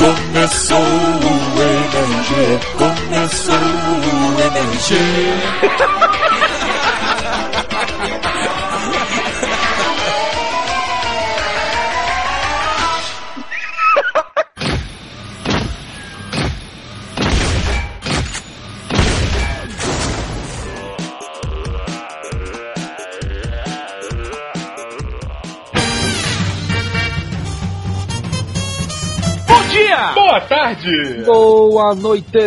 Começou o MG, começou o MG. Tarde! Boa noite!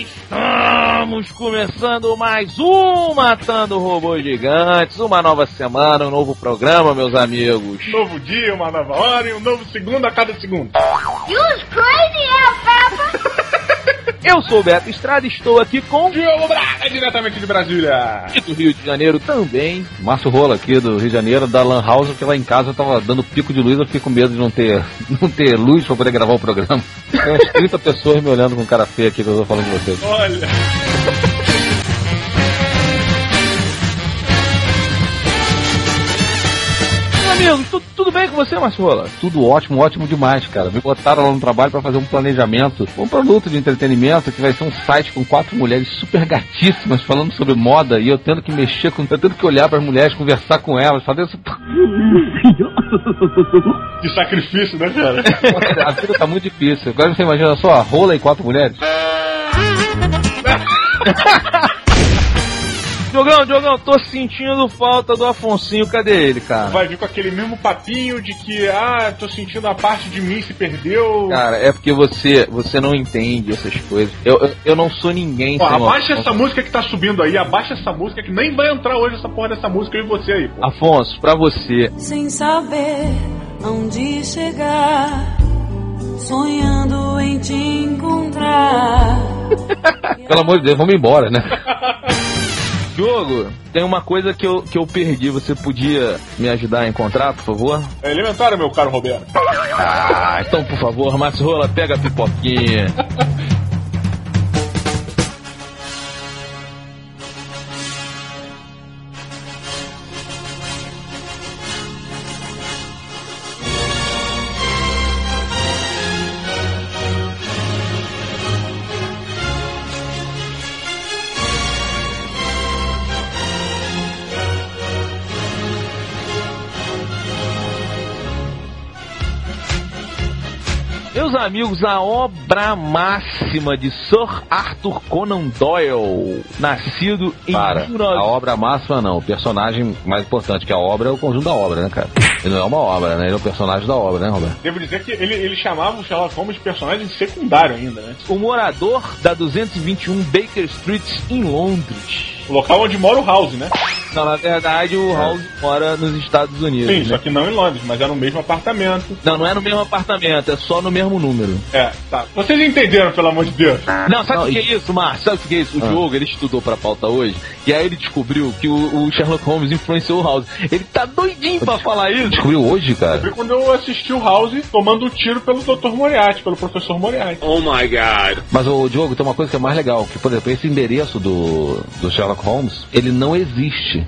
Estamos começando mais um Matando Robôs Gigantes, uma nova semana, um novo programa, meus amigos. Um novo dia, uma nova hora e um novo segundo a cada segundo. You's crazy! Eu sou o Beto Estrada e estou aqui com Diogo Braga, diretamente de Brasília. e do Rio de Janeiro também. Márcio Rola aqui do Rio de Janeiro, da Lan House, porque lá em casa eu tava dando pico de luz, eu fiquei com medo de não ter, não ter luz pra poder gravar o programa. Tem umas 30 pessoas me olhando com cara feia aqui que eu tô falando com vocês. Olha. Meu amigo, tu- tudo bem com você, Marciola? Tudo ótimo, ótimo demais, cara. Me botaram lá no trabalho pra fazer um planejamento, um produto de entretenimento que vai ser um site com quatro mulheres super gatíssimas falando sobre moda e eu tendo que mexer com, eu tendo que olhar pras mulheres, conversar com elas, fazer isso. De sacrifício, né, cara? A vida tá muito difícil. Agora você imagina só, a rola e quatro mulheres? Diogão, Diogão, tô sentindo falta do Afonsinho, cadê ele, cara? Vai vir com aquele mesmo papinho de que, ah, tô sentindo a parte de mim se perdeu. Cara, é porque você, você não entende essas coisas. Eu, eu, eu não sou ninguém Pô, sem abaixa essa música que tá subindo aí, abaixa essa música que nem vai entrar hoje essa porra dessa música eu e você aí, pô. Afonso, pra você, sem saber aonde chegar, sonhando em te encontrar. Pelo amor de Deus, vamos embora, né? Diogo, tem uma coisa que eu, que eu perdi. Você podia me ajudar a encontrar, por favor? É elementar, meu caro Roberto. Ah, então, por favor, Márcio Rola, pega a pipoquinha. amigos, a obra máxima de Sir Arthur Conan Doyle, nascido em Para. 19... A obra máxima não. O personagem mais importante que a obra é o conjunto da obra, né, cara? Ele não é uma obra, né? Ele é o personagem da obra, né, Roberto? Devo dizer que ele, ele chamava o Sherlock Holmes de personagem secundário ainda, né? o morador da 221 Baker Street em Londres. O local onde mora o House, né? Não, na verdade, o House mora nos Estados Unidos. Sim, né? só que não em Londres, mas é no mesmo apartamento. Não, não é no mesmo apartamento, é só no mesmo número. É, tá. Vocês entenderam, pelo amor de Deus. Não, sabe o que é isso, Márcio? Sabe o que é isso? O Ah. jogo, ele estudou pra pauta hoje, e aí ele descobriu que o, o Sherlock Holmes influenciou o House. Ele tá doidinho pra falar isso. Descobriu hoje, cara? Foi quando eu assisti o House tomando um tiro pelo Dr. Moriarty, pelo professor Moriarty. Mas, o Diogo, tem uma coisa que é mais legal, que, por exemplo, esse endereço do, do Sherlock Holmes, ele não existe.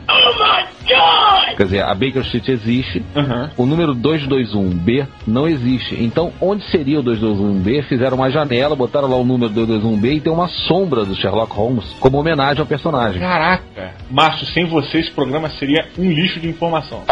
Quer dizer, a Baker Street existe, Uhum. o número 221B não existe. Então, onde seria o 221B? Fizeram uma janela, botaram lá o número 221B e tem uma sombra do Sherlock Holmes como homenagem ao personagem. Caraca. Márcio, sem você esse programa seria um lixo de informação.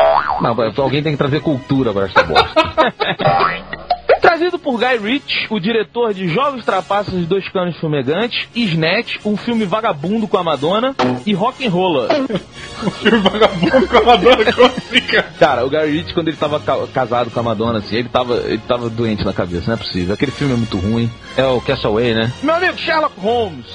Não, alguém tem que trazer cultura para essa bosta. Trazido por Guy Ritchie, o diretor de Jogos Trapaços e Dois Canos Fumegantes, Snatch, um filme vagabundo com a Madonna e Rock and Rolla. O filme vagabundo com a Madonna assim, cara? Cara, o Guy Ritchie, quando ele tava ca- casado com a Madonna, assim, ele tava, ele tava doente na cabeça, não é possível. Aquele filme é muito ruim. É o Castaway, né? Meu amigo Sherlock Holmes.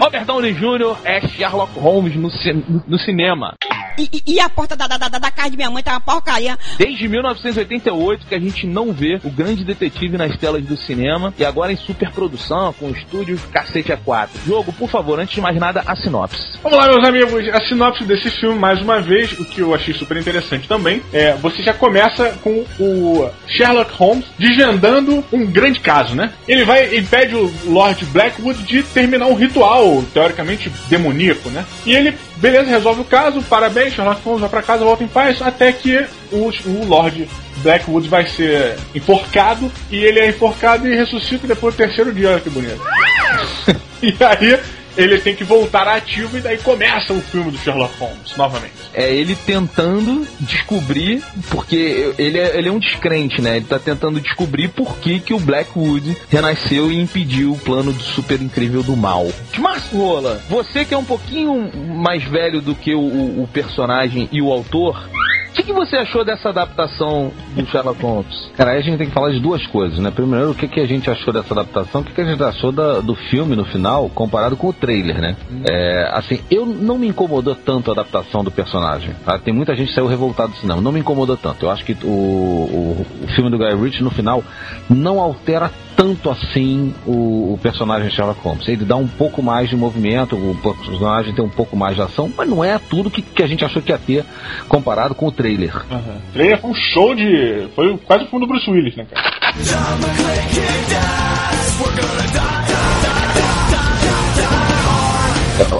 Robert Downey Jr. é Sherlock Holmes no, ci- no- cinema. E, e- e a porta da, da, da, da casa de minha mãe tá uma porcaria. Desde 1988 que a gente não vê o grande detetive nas telas do cinema e agora em superprodução com estúdios Cacete A4. Jogo, por favor, antes de mais nada, a sinopse. Vamos lá, meus amigos. A sinopse desse filme, mais uma vez, o que eu achei super interessante também, é você já começa com o Sherlock Holmes desvendando um grande caso, né? Ele vai e pede o Lord Blackwood de terminar um ritual, teoricamente demoníaco, né? E ele, beleza, resolve o caso, parabéns, Sherlock Holmes vai pra casa, volta em paz, até que o, o Lord Blackwood vai ser enforcado e ele é enforcado e ressuscita depois do terceiro dia, olha que bonito. e aí ele tem que voltar ativo e daí começa o filme do Sherlock Holmes novamente. É ele tentando descobrir, porque ele é, ele é um descrente, né? Ele tá tentando descobrir por que, que o Blackwood renasceu e impediu o plano do super incrível do mal. Márcio Rola, você que é um pouquinho mais velho do que o, o, o personagem e o autor, o que, que, você achou dessa adaptação do Sherlock Holmes? Cara, aí a gente tem que falar de duas coisas, né? Primeiro, o que, que a gente achou dessa adaptação, o que, que a gente achou da, do filme no final, comparado com o trailer, né? Hum. É, assim, eu não me incomodou tanto a adaptação do personagem. Tá? Tem muita gente que saiu revoltado do cinema, não me incomodou tanto. Eu acho que o, o, o filme do Guy Ritchie, no final, não altera tanto assim o, o, personagem Sherlock Holmes. Ele dá um pouco mais de movimento, o personagem tem um pouco mais de ação, mas não é tudo que, que a gente achou que ia ter comparado com o trailer. Uhum. O trailer foi um show de. Foi quase o fundo do Bruce Willis, né, cara?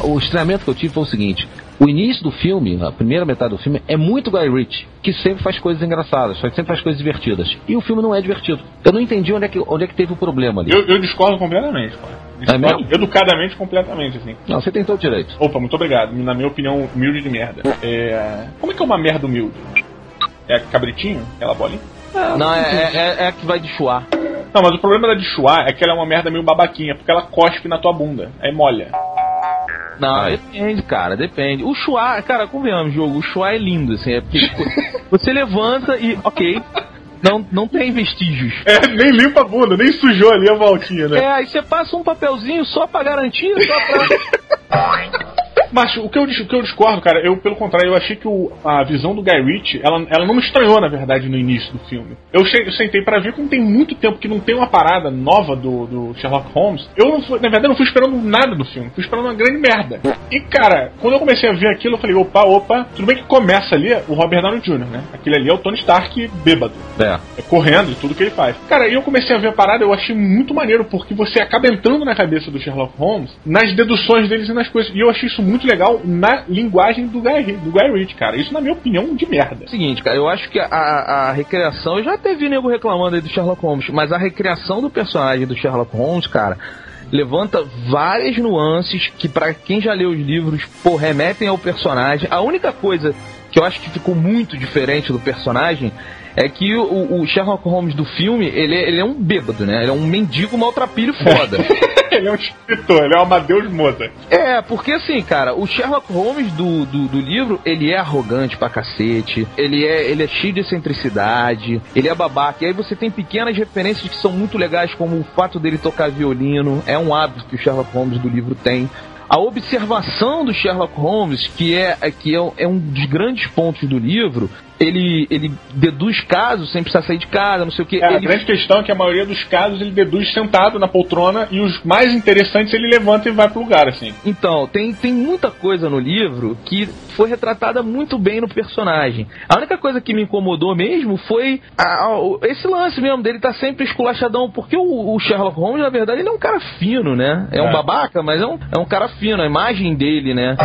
O estranhamento que eu tive foi o seguinte: o início do filme, a primeira metade do filme, é muito Guy Ritchie, que sempre faz coisas engraçadas, sempre faz coisas divertidas. E o filme não é divertido. Eu não entendi onde é que, onde é que teve o problema ali. Eu, eu discordo completamente, Discordo é educadamente, completamente, assim. Não, você tentou direito. Opa, muito obrigado. Na minha opinião, humilde de merda. É... Como é que é uma merda humilde? É cabritinho? Aquela bolinha? Não, é, é, é, a que vai de chuá. Não, mas o problema da de chuá é que ela é uma merda meio babaquinha, porque ela cospe na tua bunda. Aí molha. Não, Ai. depende, cara, depende. O Chua, cara, convenhamos, jogo, o Chua é lindo, assim, é porque tipo, você levanta e, ok, não, não tem vestígios. É, nem limpa a bunda, nem sujou ali a voltinha, né? É, aí você passa um papelzinho só pra garantir, só pra. Mas o que, eu, o que eu discordo, cara, eu, pelo contrário, eu achei que o, a visão do Guy Ritchie, ela, ela não me estranhou, na verdade, no início do filme. Eu, che, eu sentei para ver como tem muito tempo que não tem uma parada nova do, do Sherlock Holmes. Eu, não fui, na verdade, não fui esperando nada do filme, fui esperando uma grande merda. E, cara, quando eu comecei a ver aquilo, eu falei, opa, opa, tudo bem que começa ali o Robert Downey Jr., né? Aquele ali é o Tony Stark bêbado. É. é correndo e tudo que ele faz. Cara, e eu comecei a ver a parada, eu achei muito maneiro, porque você acaba entrando na cabeça do Sherlock Holmes, nas deduções deles e nas coisas. E eu achei isso muito legal na linguagem do Guy, do Guy Ritchie, cara. Isso, na minha opinião, de merda. Seguinte, cara, eu acho que a, a recriação, eu já vi nego reclamando aí do Sherlock Holmes, mas a recriação do personagem do Sherlock Holmes, cara, levanta várias nuances que para quem já leu os livros, pô, remetem ao personagem. A única coisa que eu acho que ficou muito diferente do personagem é que o, o Sherlock Holmes do filme, ele, é, ele é um bêbado, né? Ele é um mendigo maltrapilho foda. ele é um escritor, ele é o Amadeus Mozart. É, porque assim, cara, o Sherlock Holmes do, do, do, livro, ele é arrogante pra cacete, ele é, ele é cheio de excentricidade, ele é babaca. E aí você tem pequenas referências que são muito legais, como o fato dele tocar violino, é um hábito que o Sherlock Holmes do livro tem a observação do Sherlock Holmes, que é, que é, é um dos grandes pontos do livro, ele, ele deduz casos sem precisar sair de casa, não sei o que. É, ele... A grande questão é que a maioria dos casos ele deduz sentado na poltrona e os mais interessantes ele levanta e vai pro lugar, assim. Então, tem, tem muita coisa no livro que foi retratada muito bem no personagem. A única coisa que me incomodou mesmo foi a, a, esse lance mesmo dele tá sempre esculachadão, porque o, o, Sherlock Holmes, na verdade, ele é um cara fino, né? É, é. um babaca, mas é um, é um cara fino, a imagem dele, né?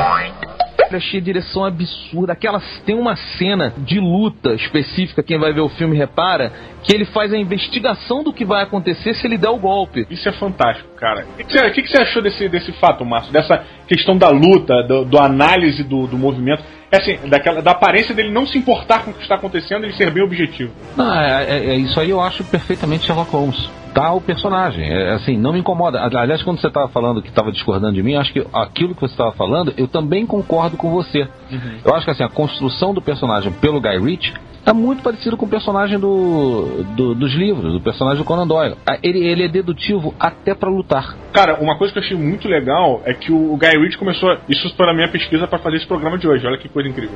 Achei a direção absurda. Aquela, tem uma cena de luta específica, quem vai ver o filme repara, que ele faz a investigação do que vai acontecer se ele der o golpe. Isso é fantástico, cara. O que, que, que, que você achou desse, desse fato, Márcio? Dessa questão da luta, do, do análise do, do movimento? É assim, daquela, da aparência dele não se importar com o que está acontecendo e ser bem objetivo. Não, é, é, é, isso aí eu acho perfeitamente Sherlock Holmes. Tá o personagem, é, assim, não me incomoda. Aliás, quando você estava falando que estava discordando de mim, acho que aquilo que você estava falando, eu também concordo com você. Uhum. Eu acho que assim, a construção do personagem pelo Guy Ritchie é muito parecido com o personagem do, do, dos livros, do personagem do Conan Doyle. Ele, ele é dedutivo até para lutar. Cara, uma coisa que eu achei muito legal é que o, Guy Ritchie começou. Isso foi na minha pesquisa para fazer esse programa de hoje. Olha que coisa incrível.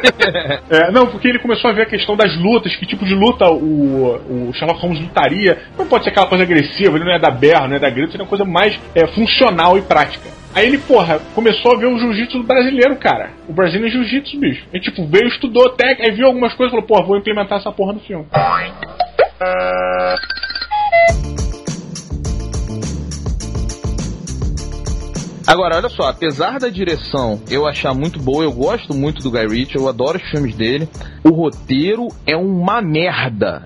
é, não, porque ele começou a ver a questão das lutas, que tipo de luta o, o Sherlock Holmes lutaria. Não pode ser aquela coisa agressiva, ele não é da berra, não é da grito, é uma coisa mais é, funcional e prática. Aí ele, porra, começou a ver o jiu-jitsu brasileiro, cara. O Brasil é jiu-jitsu, bicho. Ele, tipo, veio, estudou até, aí viu algumas coisas e falou, porra, vou implementar essa porra no filme. Agora, olha só, apesar da direção eu achar muito boa, eu gosto muito do Guy Ritchie, eu adoro os filmes dele, o roteiro é uma merda.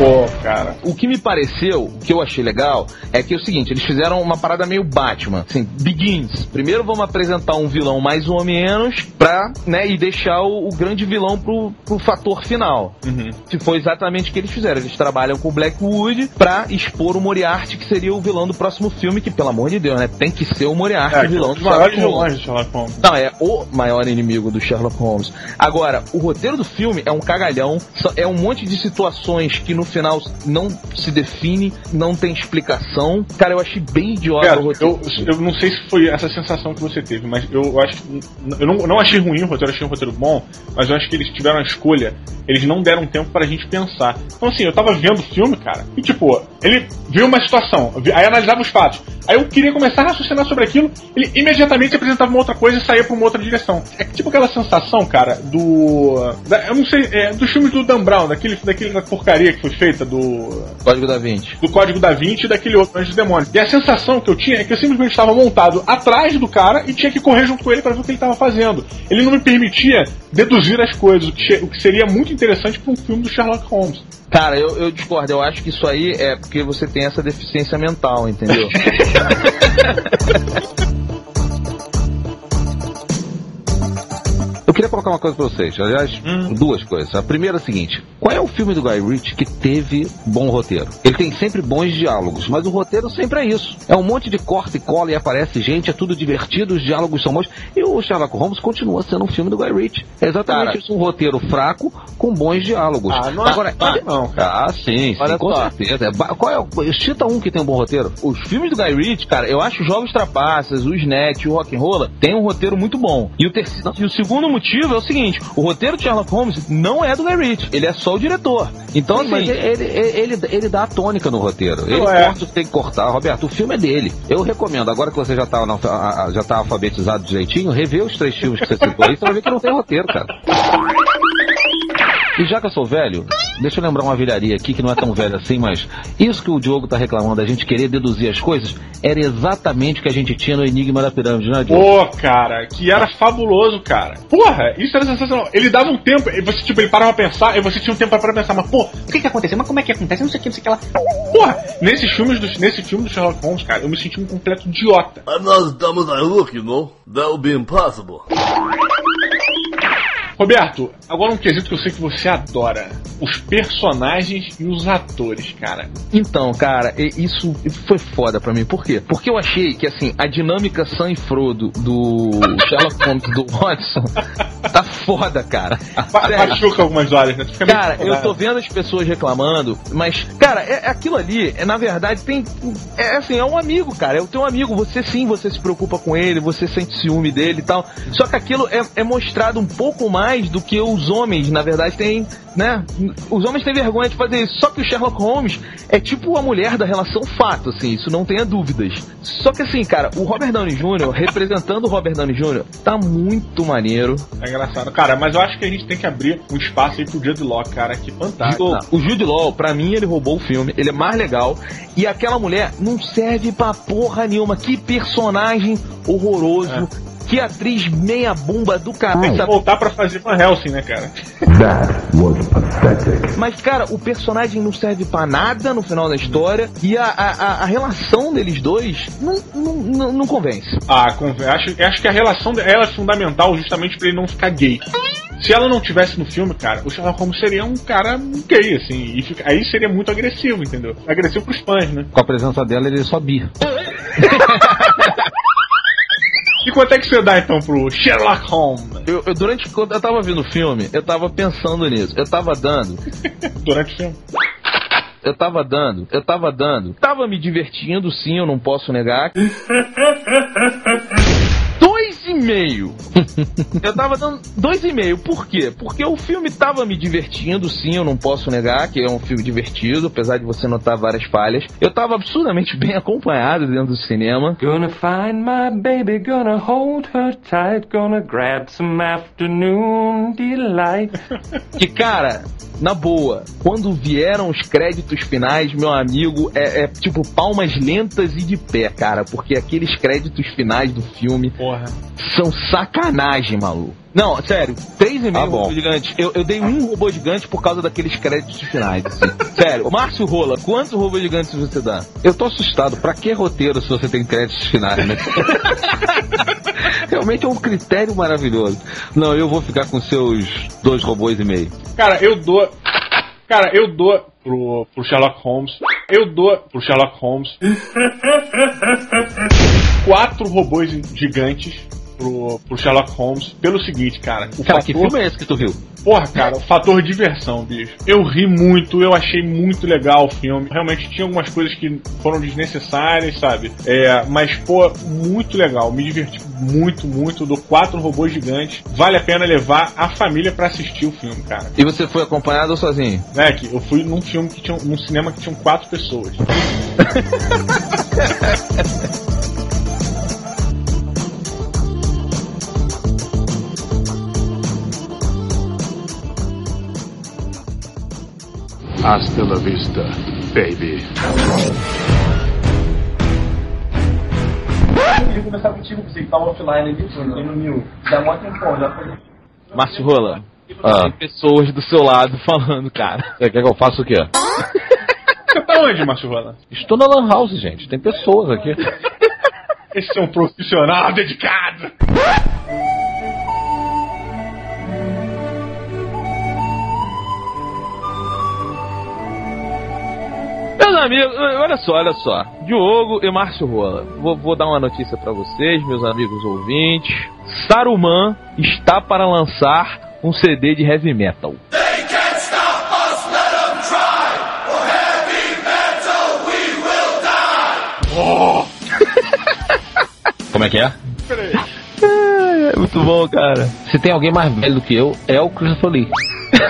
Pô, cara. O que me pareceu, o que eu achei legal, é que é o seguinte, eles fizeram uma parada meio Batman, assim, begins. Primeiro vamos apresentar um vilão mais ou menos pra, né, e deixar o, o grande vilão pro, pro fator final. Uhum. Que foi exatamente o que eles fizeram. Eles trabalham com o Blackwood pra expor o Moriarty, que seria o vilão do próximo filme, que, pelo amor de Deus, né, tem que ser o Moriarty, É, o vilão do Sherlock Holmes. de Sherlock Holmes. Não, é o maior inimigo do Sherlock Holmes. Agora, o roteiro do filme é um cagalhão, é um monte de situações que no final não se define, não tem explicação. Cara, eu achei bem idiota Cara, o roteiro. eu, eu não sei se foi essa sensação que você teve, mas eu acho que. Eu não, não achei ruim o roteiro, achei um roteiro bom, mas eu acho que eles tiveram a escolha, eles não deram tempo pra gente pensar. Então, assim, eu tava vendo o filme, cara, e tipo, ele viu uma situação, aí analisava os fatos. Aí eu queria começar a raciocinar sobre aquilo, ele imediatamente apresentava uma outra coisa e saía pra uma outra direção. É tipo aquela sensação, cara, do. da- eu não sei, é, dos filmes do Dan Brown, daquele, daquele porcaria que foi feita do Código da Vinci. do Código da Vinci e daquele outro Anjos e Demônios. E a sensação que eu tinha é que eu simplesmente estava montado atrás do cara e tinha que correr junto com ele para ver o que ele estava fazendo. Ele não me permitia deduzir as coisas, o que, o que seria muito interessante para um filme do Sherlock Holmes. Cara, eu, eu discordo. Eu acho que isso aí é porque você tem essa deficiência mental, entendeu? colocar uma coisa pra vocês, aliás, Hum. duas coisas. A primeira é a seguinte: qual é o filme do Guy Ritchie que teve bom roteiro? Ele tem sempre bons diálogos, mas o roteiro sempre é isso. É um monte de corta e cola e aparece gente, é tudo divertido, os diálogos são bons. E o Sherlock Holmes continua sendo um filme do Guy Ritchie. É exatamente Cara. isso, um roteiro fraco com bons diálogos. Ah, não é Agora, fraco, não, cara. Ah, sim, sim, com só. certeza. É Qual é o... Cita um que tem um bom roteiro. Os filmes do Guy Ritchie, cara, eu acho Jogos Trapaças, o Snatch, o Rock'n'Rolla, tem um roteiro muito bom. E o, terceiro, e o segundo motivo é o seguinte, o roteiro de Sherlock Holmes não é do Guy Ritchie, ele é só o diretor. Então, Sim, assim, mas ele, ele, ele, ele dá a tônica no roteiro. Ele é. corta o que tem que cortar. Roberto, o filme é dele. Eu recomendo, agora que você já tá, já tá alfabetizado direitinho, rever os três filmes que você citou aí, você vai ver que não tem roteiro, cara. E já que eu sou velho, deixa eu lembrar uma velharia aqui que não é tão velha assim, mas isso que o Diogo tá reclamando, a gente querer deduzir as coisas, era exatamente o que a gente tinha no Enigma da Pirâmide, né, Diogo? Pô, cara, que era fabuloso, cara. Porra, isso era sensacional. Ele dava um tempo, e você, tipo, ele parava pra pensar, e você tinha um tempo pra pensar, mas, pô, o que que aconteceu? Mas como é que acontece? Não sei o que, não sei o que lá. Porra, nesses filmes do, nesse filme do Sherlock Holmes, cara, eu me senti um completo idiota. Dumb as I look, know? That would be impossible. Roberto, agora um quesito que eu sei que você adora: os personagens e os atores, cara. Então, cara, isso foi foda pra mim. Por quê? Porque eu achei que, assim, a dinâmica Sam e Frodo do Sherlock Holmes do Watson tá foda, cara. Machuca algumas horas, né? Fica Cara, eu tô vendo as pessoas reclamando, mas, cara, é aquilo ali, é, na verdade, tem. É assim, é um amigo, cara. É o teu amigo. Você sim, você se preocupa com ele, você sente ciúme dele e tal. Só que aquilo é, é mostrado um pouco mais do que os homens, na verdade, têm, né? Os homens têm vergonha de fazer isso. Só que o Sherlock Holmes é tipo a mulher da relação fato, assim, isso não tenha dúvidas. Só que assim, cara, o Robert Downey Jr., representando o Robert Downey Jr., tá muito maneiro. É engraçado. Cara, mas eu acho que a gente tem que abrir um espaço aí pro Judd Law, cara. Que fantástico. O, o Jude Law, pra mim, ele roubou o filme. Ele é mais legal. E aquela mulher não serve pra porra nenhuma. Que personagem horroroso. Que atriz meia bomba do que voltar pra fazer Van Helsing, né, cara? Mas, cara, o personagem não serve pra nada no final da história. E a, a, a- relação deles dois não, não, não, não convence. Ah, com- acho, acho que a relação dela é fundamental justamente pra ele não ficar gay. Se ela não tivesse no filme, cara, o Sherlock Holmes seria um cara gay, assim, e fica- aí seria muito agressivo, entendeu? Agressivo pros fãs, né? Com a presença dela, ele só bi. E quanto é que você dá então pro Sherlock Holmes Eu, eu- durante quando eu tava vendo o filme, eu tava pensando nisso. Eu tava dando durante o filme? Eu tava dando, eu tava dando. Tava me divertindo, sim, eu não posso negar. 2,5 e meio. eu tava dando dois e meio. Por quê? Porque o filme tava me divertindo, sim, eu não posso negar que é um filme divertido, apesar de você notar várias falhas. Eu tava absurdamente bem acompanhado dentro do cinema. Gonna find my baby, gonna hold her tight, gonna grab some afternoon delight. Que, cara, na boa, quando vieram os créditos finais, meu amigo, é, é tipo palmas lentas e de pé, cara, porque aqueles créditos finais do filme Porra. são sacanagem, maluco. Não, sério, três e meio Ah, bom. robô gigante. Eu, eu dei um robô gigante por causa daqueles créditos finais. assim. sério, Márcio Rola, quantos robôs gigantes você dá? Eu tô assustado. Pra que roteiro se você tem créditos finais, né? Realmente é um critério maravilhoso. Não, eu vou ficar com seus dois robôs e meio. Cara, eu dou. Cara, eu dou pro, pro Sherlock Holmes. Eu dou pro Sherlock Holmes. quatro robôs gigantes pro, pro Sherlock Holmes. Pelo seguinte, cara. O Cara, fator, que filme é esse que tu viu? Porra, cara, o fator diversão, bicho. Eu ri muito, eu achei muito legal o filme. Realmente tinha algumas coisas que foram desnecessárias, sabe? É, mas, pô, muito legal. Me diverti muito, muito. Dou quatro robôs gigantes. Vale a pena levar a família pra assistir o filme, cara. E você foi acompanhado ou sozinho? Né, que eu fui num filme que tinha num cinema que tinham quatro pessoas. Hasta la vista, baby. queria conversar contigo, você que tá offline aqui, tem no mil. Dá mó tempão, já foi. Márcio Rola, Ah, tem pessoas do seu lado falando, cara. você quer que eu faça o quê? Você tá onde, Márcio Rola? Estou na Lan House, gente. Tem pessoas aqui. Esse é um profissional dedicado. amigos, olha só, olha só. Diogo e Márcio Rola. Vou, vou dar uma notícia pra vocês, meus amigos ouvintes. Saruman está para lançar um CD de heavy metal. Como é que é? É muito bom, cara. Se tem alguém mais velho do que eu, é o Christopher Lee.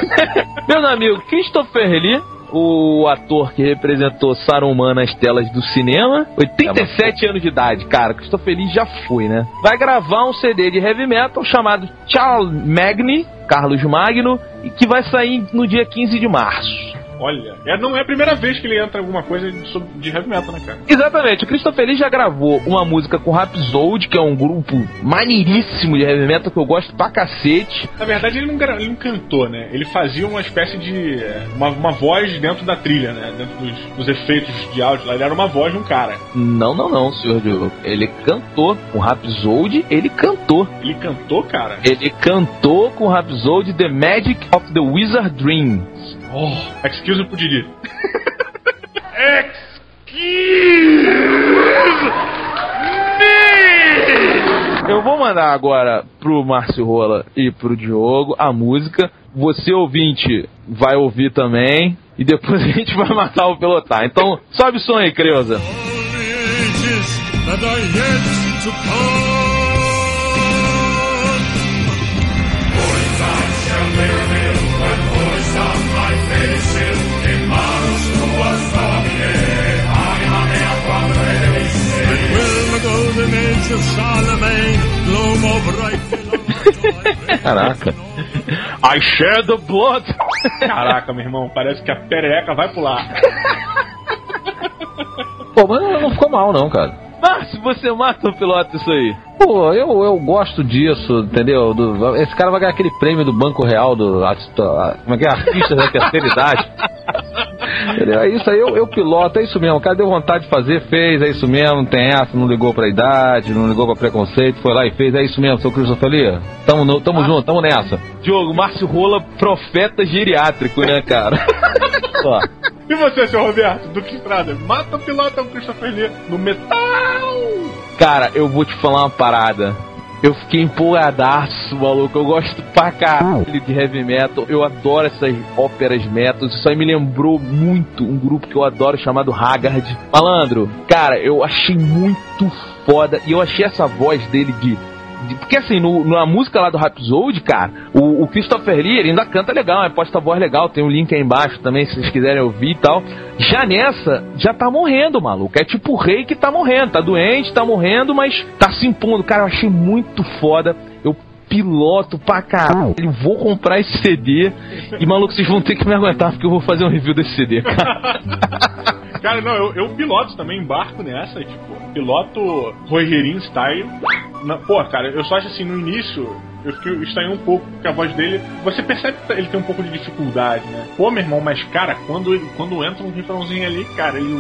Meus amigos, Christopher Lee, o ator que representou Saruman nas telas do cinema, 87 anos de idade, cara. Christopher Lee já foi, né? Vai gravar um CD de heavy metal chamado Charles Magni, Carlos Magno, e que vai sair no dia 15 de março. Olha, é, não é a primeira vez que ele entra em alguma coisa de, de heavy metal, né, cara? Exatamente, o Christopher Lee já gravou uma música com Rhapsody, que é um grupo maneiríssimo de heavy metal que eu gosto pra cacete. Na verdade, ele não, ele não cantou, né? Ele fazia uma espécie de. é, Uma, uma voz dentro da trilha, né? Dentro dos, dos efeitos de áudio lá. Ele era uma voz de um cara. Não, não, não, senhor Diogo. Ele cantou com Rhapsody, ele cantou. Ele cantou, cara. Ele cantou com Rhapsody The Magic of the Wizard Dream. Oh, excuse pro Didi. Eu vou mandar agora pro Márcio Rola e pro Diogo a música. Você ouvinte vai ouvir também. E depois a gente vai matar o pelotar. Então, sobe o som aí, Creuza. Caraca. I share the blood. Caraca, meu irmão, parece que a perereca vai pular. Pô, mas não ficou mal, não, cara. Márcio, você mata o piloto isso aí. Pô, eu, eu gosto disso, entendeu? Do- esse cara vai ganhar aquele prêmio do Banco Real do. a- Como é que é? Artista da terceira idade. Entendeu? É isso aí, eu, eu piloto, é isso mesmo. O cara deu vontade de fazer, fez, é isso mesmo, não tem essa, não ligou pra idade, não ligou pra preconceito, foi lá e fez, é isso mesmo, seu Christopher Lee. Tamo, no- tamo junto, tamo nessa. Diogo, Márcio Rola, profeta geriátrico, né, cara? Ó, E você, seu Roberto, Duque Estrada? Mata o piloto do Christopher Lee no metal! Cara, eu vou te falar uma parada. Eu fiquei empolgadaço, maluco. Eu gosto pra caralho de heavy metal. Eu adoro essas óperas metal. Isso aí me lembrou muito um grupo que eu adoro chamado Haggard. Malandro, cara, eu achei muito foda. E eu achei essa voz dele de porque assim, no, na música lá do Rhapsody, cara, o, o Christopher Lee ele ainda canta legal, é posta voz legal, tem um link aí embaixo também, se vocês quiserem ouvir e tal. Já nessa, já tá morrendo, maluco. É tipo o rei que tá morrendo, tá doente, tá morrendo, mas tá se impondo. Cara, eu achei muito foda. Eu piloto pra caralho. Vou comprar esse CD. E, maluco, vocês vão ter que me aguentar, porque eu vou fazer um review desse CD, cara. Cara, não, eu, eu piloto também, embarco nessa, tipo, piloto Rogerinho style. Na- pô, cara, eu só acho assim, no início, eu fiquei estranhei um pouco, porque a voz dele, você percebe que ele tem um pouco de dificuldade, né? Pô, meu irmão, mas cara, quando, ele- quando entra um refrãozinho ali, cara, ele.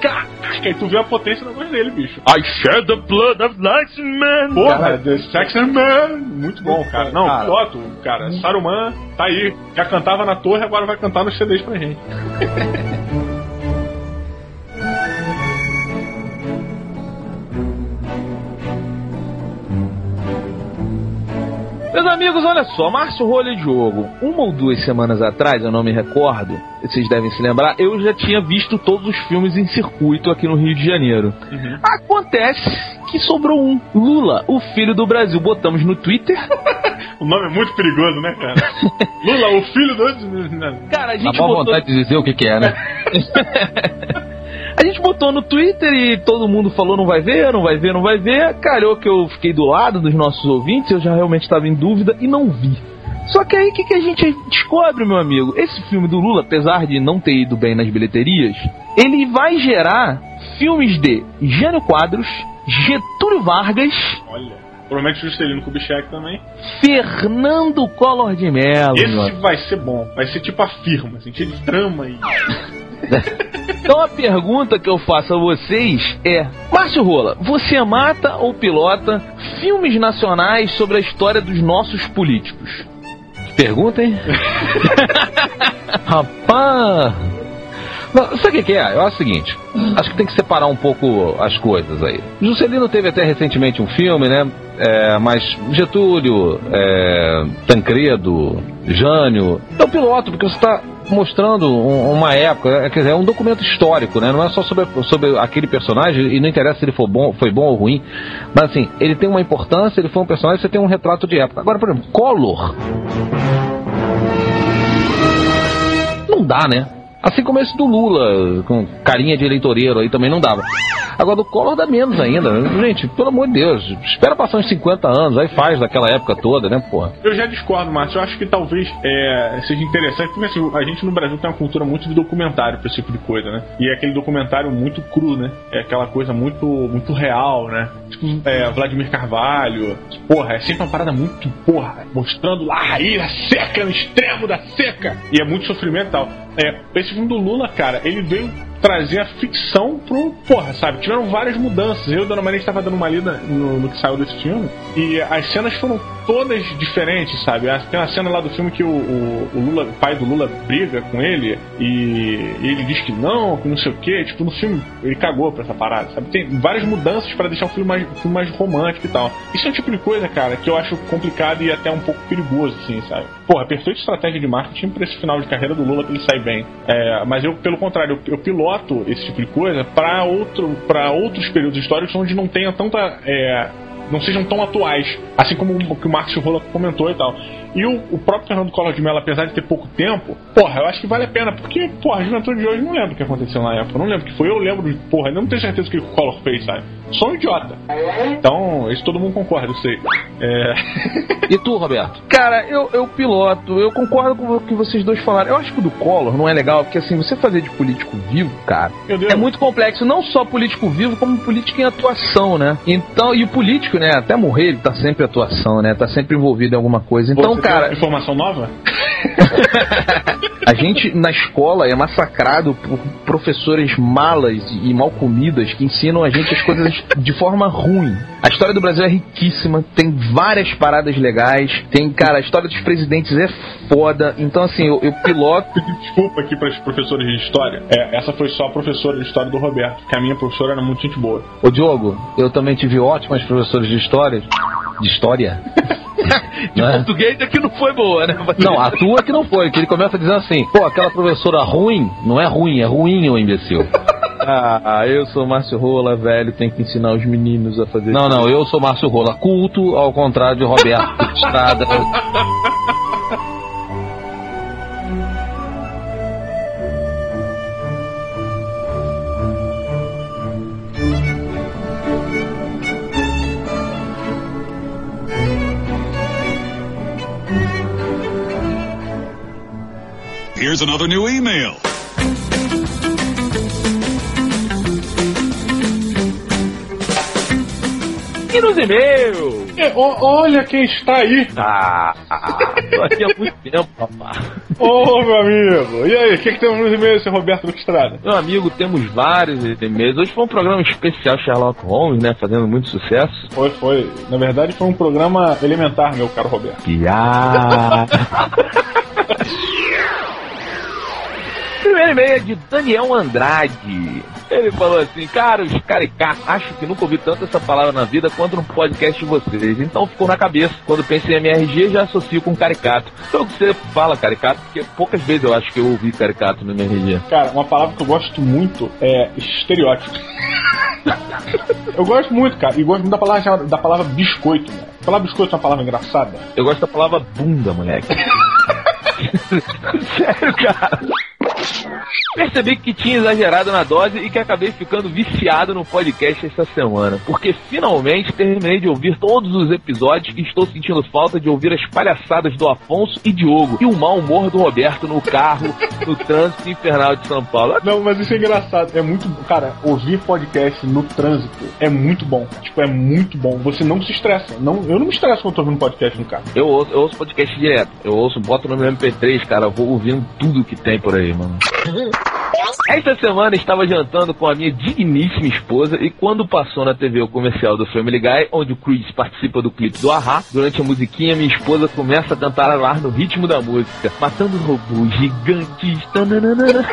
Caraca, aí tu vê a potência da voz dele, bicho. I share the blood of Saxon Man. Porra, The Saxon Man! Muito bom, cara. Não, Cara. piloto, cara, Saruman tá aí. Já cantava na torre, agora vai cantar nos CDs pra gente. Meus amigos, olha só, Márcio Rolha e Diogo, uma ou duas semanas atrás, eu não me recordo, vocês devem se lembrar, eu já tinha visto todos os filmes em circuito aqui no Rio de Janeiro. Acontece que sobrou um, Lula, o filho do Brasil. Botamos no Twitter. O nome é muito perigoso, né, cara? Lula, o filho do. Cara, a Dá gente boa botou... vontade de dizer o que, que é, né? Botou no Twitter e todo mundo falou não vai ver, não vai ver, não vai ver. Calhou que eu fiquei do lado dos nossos ouvintes, eu já realmente estava em dúvida e não vi. Só que aí o que, que a gente descobre, meu amigo? Esse filme do Lula, apesar de não ter ido bem nas bilheterias, ele vai gerar filmes de Jânio Quadros, Getúlio Vargas, Olha. Provavelmente Juscelino Kubitschek também. Fernando Collor de Mello. Esse vai ser bom. Vai ser tipo a firma, assim, cheio de trama e. Então a pergunta que eu faço a vocês é: Márcio Rola, você mata ou pilota filmes nacionais sobre a história dos nossos políticos? Pergunta, hein? Rapaz! Não, sabe o que, é? Eu acho o seguinte: acho que tem que separar um pouco as coisas aí. Juscelino teve até recentemente um filme, né? É, mas Getúlio, é, Tancredo, Jânio. É o piloto, porque você está mostrando um- uma época, é, quer dizer, é um documento histórico, né? Não é só sobre, sobre aquele personagem, e não interessa se ele for bom, foi bom ou ruim, mas assim, ele tem uma importância, ele foi um personagem, você tem um retrato de época. Agora, por exemplo, Collor. Não dá, né? Assim como esse do Lula, com carinha de eleitoreiro aí também não dava. Agora do Collor dá menos ainda. Gente, pelo amor de Deus, espera passar uns 50 anos, aí faz daquela época toda, né, porra? Eu já discordo, Márcio. Eu acho que talvez é, seja interessante, porque assim, a gente no Brasil tem uma cultura muito de documentário pra esse tipo de coisa, né? E é aquele documentário muito cru, né? É aquela coisa muito, muito real, né? Tipo, é, Vladimir Carvalho. Porra, é sempre uma parada muito, porra, mostrando lá a raiz, a seca, no extremo da seca. E é muito sofrimento e tal. É, esse filme do Lula, cara, ele veio trazer a ficção pro. Porra, sabe? Tiveram várias mudanças. Eu e Dona Maria estava dando uma lida no, no que saiu desse filme. E as cenas foram todas diferentes, sabe? Tem uma cena lá do filme que o, o, o Lula, o pai do Lula, briga com ele e, e ele diz que não, que não sei o que. Tipo, no filme ele cagou pra essa parada, sabe? Tem várias mudanças para deixar o filme mais, o filme mais romântico e tal. Isso é um tipo de coisa, cara, que eu acho complicado e até um pouco perigoso, assim, sabe? Porra, perfeita estratégia de marketing pra esse final de carreira do Lula que ele sai bem. É, mas eu, pelo contrário, eu, eu piloto esse tipo de coisa para outro, pra outros períodos históricos onde não tenha tanta. é, não sejam tão atuais, assim como o que o Marcos Rola comentou e tal. E o, o próprio Fernando Collor de Mello, apesar de ter pouco tempo, porra, eu acho que vale a pena, porque, porra, a juventude de hoje não lembra o que aconteceu na época, não lembro o que foi, eu lembro porra, eu não tenho certeza do que o Collor fez, sabe? Sou um idiota. Então, isso todo mundo concorda, eu sei. É. E tu, Roberto? Cara, eu, eu piloto, eu concordo com o que vocês dois falaram. Eu acho que o do Collor não é legal, porque assim, você fazer de político vivo, cara, é muito complexo. Não só político vivo, como político em atuação, né? Então, e o político, né, até morrer, ele tá sempre em atuação, né? Tá sempre envolvido em alguma coisa. Então, Você tem cara, Informação nova? a gente na escola é massacrado por professores malas e mal comidas que ensinam a gente as coisas de forma ruim. A história do Brasil é riquíssima, tem várias paradas legais, tem, cara, a história dos presidentes é foda. Então, assim, eu, eu piloto. Desculpa aqui para os professores de história. É, essa foi só a professora de história do Roberto, que a minha professora era muito gente boa. Ô Diogo, eu também tive ótimas professores de história. De história? De Né? português é que não foi boa, né? Não, a tua que não foi, que ele começa dizendo assim, pô, aquela professora ruim, não é ruim, é ruim, ô imbecil. Ah, eu sou Márcio Rola, velho, tem que ensinar os meninos a fazer Não, não, eu sou Márcio Rola, culto, ao contrário de Roberto Estrada. Here's another new email. E nos e-mails? É, ó- olha quem está aí. Ah, tô aqui há muito tempo, rapaz. Ô, meu amigo. E aí, o que, que temos nos e-mails, seu Roberto Luque Estrada? Meu amigo, temos vários e-mails. Hoje foi um programa especial Sherlock Holmes, né? Fazendo muito sucesso. Foi, foi. Na verdade, foi um programa elementar, meu caro Roberto. Piada. Primeiro e-mail é de Daniel Andrade. Ele falou assim, caros caricatos, acho que nunca ouvi tanto essa palavra na vida quanto no podcast de vocês. Então ficou na cabeça. Quando penso em MRG, já associo com caricato. Então você fala caricato, porque poucas vezes eu acho que eu ouvi caricato no MRG. Cara, uma palavra que eu gosto muito é estereótipo. eu gosto muito, cara, e gosto muito da palavra, da palavra biscoito, né? A palavra biscoito é uma palavra engraçada. Eu gosto da palavra bunda, moleque. Sério, cara. Percebi que tinha exagerado na dose e que acabei ficando viciado no podcast essa semana, porque finalmente terminei de ouvir todos os episódios e estou sentindo falta de ouvir as palhaçadas do Afonso e Diogo e o mau humor do Roberto no carro, no trânsito infernal de São Paulo. Não, mas isso é engraçado. É muito. Cara, ouvir podcast no trânsito é muito bom. Tipo, é muito bom. Você não se estressa. Não, eu não me estresso quando tô ouvindo podcast no carro. Eu ouço, eu ouço podcast direto. Eu ouço, boto no meu MP3, cara. Eu vou ouvindo tudo que tem por aí, mano. Esta semana estava jantando com a minha digníssima esposa e quando passou na TV o comercial do Family Guy, onde o Chris participa do clipe do Ahá, durante a musiquinha minha esposa começa a cantarolar no ritmo da música, matando robôs gigantes. tananana.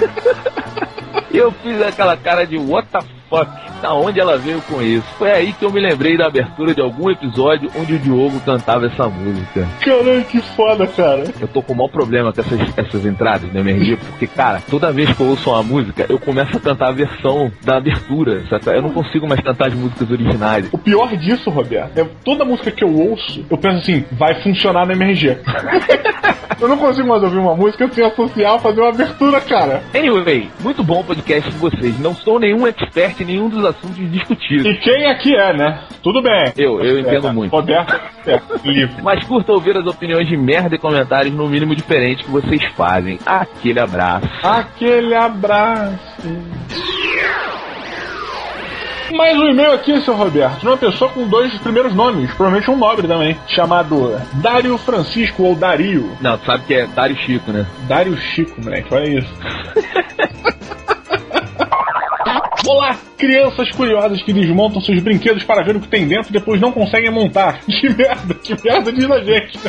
Eu fiz aquela cara de what the fuck, da onde ela veio com isso? Foi aí que eu me lembrei da abertura de algum episódio onde o Diogo cantava essa música. Caralho, que foda, cara. Eu tô com o maior problema com essas, essas entradas no MRG, porque, cara, toda vez que eu ouço uma música, eu começo a cantar a versão da abertura, saca? Eu não consigo mais cantar as músicas originais. O pior disso, Roberto, é toda música que eu ouço, eu penso assim, vai funcionar no MRG. eu não consigo mais ouvir uma música sem associar, fazer uma abertura, cara. Anyway, muito bom o podcast de vocês. Não sou nenhum expert em nenhum dos assuntos discutidos. E quem aqui é, né? Tudo bem. Eu, eu entendo É, muito. Roberto, é, livre. Mas curta ouvir as opiniões de merda e comentários no mínimo diferentes que vocês fazem. Aquele abraço. Aquele abraço. Mais um e-mail aqui, seu Roberto, de uma pessoa com dois primeiros nomes, provavelmente um nobre também, chamado Dário Francisco ou Dario. Não, tu sabe que é Dário Chico, né? Dário Chico, moleque, olha isso. Olá, crianças curiosas que desmontam seus brinquedos para ver o que tem dentro e depois não conseguem montar. Que merda, que merda diz a gente.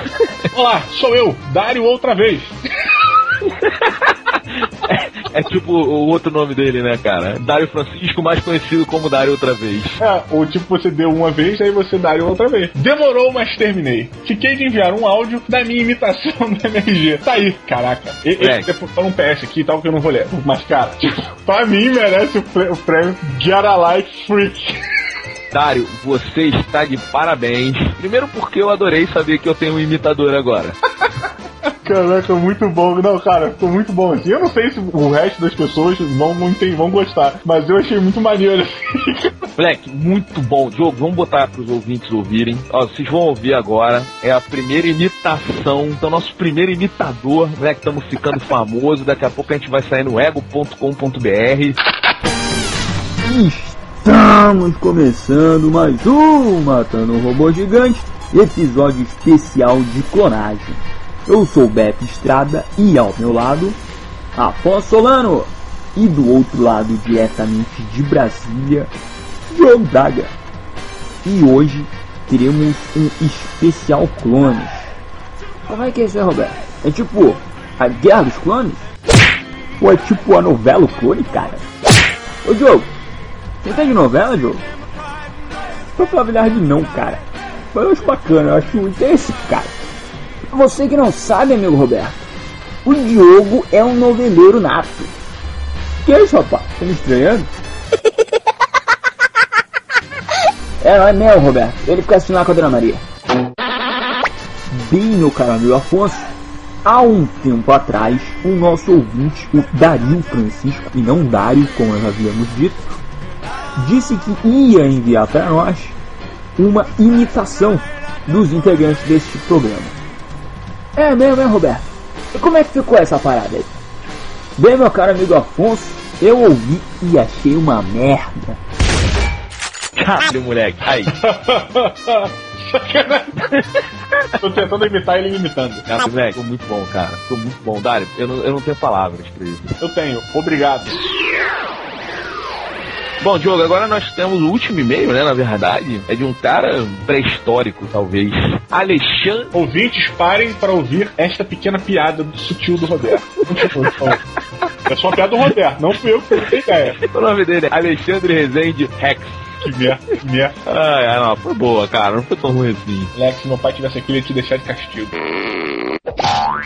Olá, sou eu, Dário outra vez. É tipo o outro nome dele, né, cara? Dário Francisco, mais conhecido como Dário outra vez. É, ou tipo, você deu uma vez, aí você dá outra vez. Demorou, mas terminei. Fiquei de enviar um áudio da minha imitação do MRG. Tá aí, caraca. E, e, Moleque. depois fala um PS aqui e tal que eu não vou ler. Mas, cara, tipo, pra mim merece o, prê- o prêmio Get a Like Freak. Dário, você está de parabéns. Primeiro porque eu adorei saber que eu tenho um imitador agora. Caraca, muito bom. Não, cara, ficou muito bom assim. Eu não sei se o resto das pessoas vão, vão, gostar, mas eu achei muito maneiro. Moleque, muito bom. Diogo, vamos botar para os ouvintes ouvirem. Ó, vocês vão ouvir agora. É a primeira imitação. Então, nosso primeiro imitador. Moleque, estamos ficando famoso. Daqui a pouco a gente vai sair no ego.com.br. Estamos começando mais um Matando um Robô Gigante, episódio especial de clonagem. Eu sou Beto Estrada e ao meu lado, Afonso Solano. E do outro lado, diretamente de Brasília, Diogo Daga. E hoje teremos um especial clones. Como é que é isso aí, Roberto? É tipo a Guerra dos Clones? Ou é tipo a novela Clone, cara? Ô Diogo, você tá de novela, Diogo? Falar a verdade, não, cara. Mas eu acho bacana, eu acho interessante, cara. Você que não sabe, amigo Roberto, o Diogo é um noveleiro nato. Que é isso, rapaz? Tá me estranhando? É, não é meu, Roberto. Ele fica assim lá com a Dona Maria. Bem, meu caro amigo Afonso, há um tempo atrás, o nosso ouvinte, o Dario Francisco, e não Dário, como nós havíamos dito, disse que ia enviar para nós uma imitação dos integrantes deste programa. É mesmo, é, Roberto? E como é que ficou essa parada aí? Bem, meu caro amigo Afonso, eu ouvi e achei uma merda. Caralho, moleque. Aí. Tô tentando imitar ele imitando. Cara, moleque, ficou muito bom, cara. Ficou muito bom. Dário, eu não, eu não tenho palavras pra isso. Eu tenho. Obrigado. Bom, Diogo, agora nós temos o último e-mail, né? Na verdade, é de um cara pré-histórico, talvez. Alexandre. Ouvintes, parem para ouvir esta pequena piada do sutil do Roberto. Continua, por favor. É só uma piada do Roberto, não fui eu que tenho ideia. O nome dele é Alexandre Rezende Rex. Que merda, que merda. Ai, ai, não, foi boa, cara. Não foi tão ruim assim. Lex, se meu pai tivesse aqui, ele ia te deixar de castigo.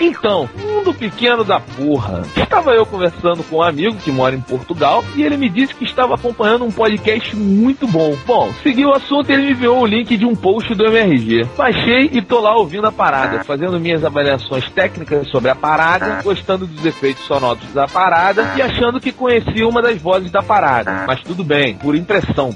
Então, mundo pequeno da porra. Estava eu conversando com um amigo que mora em Portugal e ele me disse que estava acompanhando um podcast muito bom. Bom, segui o assunto e ele me enviou o link de um post do MRG. Baixei e tô lá ouvindo a parada, fazendo minhas avaliações técnicas sobre a parada, gostando dos efeitos sonoros da parada e achando que conhecia uma das vozes da parada. Mas tudo bem, por impressão,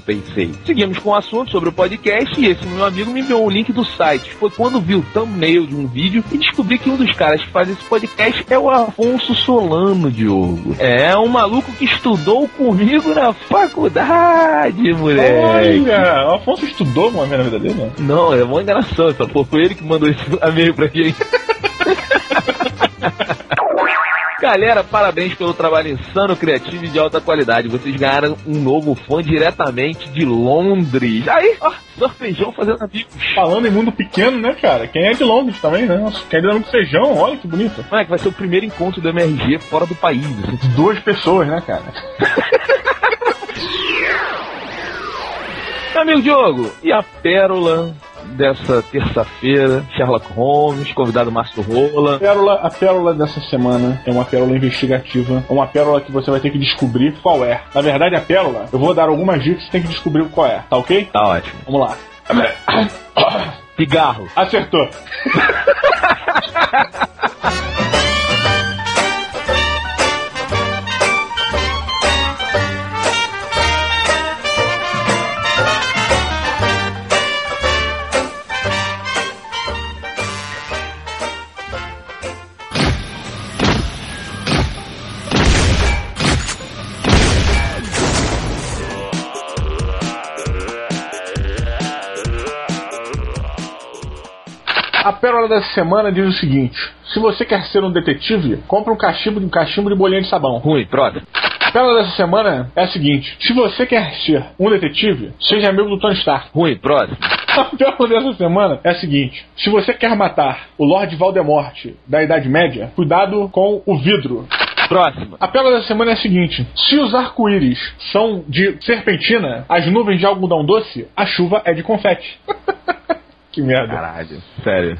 Seguimos com o assunto sobre o podcast e esse meu amigo me enviou o link do site. Foi quando vi o thumbnail de um vídeo e descobri que um dos caras que faz esse podcast é o Afonso Solano, Diogo. É um maluco que estudou comigo na faculdade, moleque. Olha, o Afonso estudou uma na vida dele, né? Não, é uma enganação, só foi ele que mandou esse e-mail pra gente. Galera, parabéns pelo trabalho insano, criativo e de alta qualidade. Vocês ganharam um novo fã diretamente de Londres. Aí, ó, só feijão fazendo amigos. Falando em mundo pequeno, né, cara? Quem é de Londres também, né? Nossa, quem é de feijão, olha que bonito. Moleque, vai ser o primeiro encontro do MRG fora do país. assim. Duas pessoas, né, cara? Amigo Diogo, e a pérola dessa terça-feira? Sherlock Holmes, convidado Márcio Rola. A pérola, a pérola dessa semana é uma pérola investigativa. É uma pérola que você vai ter que descobrir qual é. Na verdade, a pérola, eu vou dar algumas dicas você tem que descobrir qual é, tá ok? Tá ótimo. Vamos lá. Pigarro. Acertou. dessa semana diz o seguinte: se você quer ser um detetive, compre um cachimbo, um cachimbo de bolinha de sabão. Ruim, próximo. A pérola dessa semana é a seguinte: se você quer ser um detetive, seja amigo do Tony Stark. Ruim, próximo. A pérola dessa semana é a seguinte: se você quer matar o Lord Voldemort da Idade Média, cuidado com o vidro. Próximo. A pérola da semana é a seguinte: se os arco-íris são de serpentina, as nuvens de algodão doce, a chuva é de confete. que merda. Caralho, sério.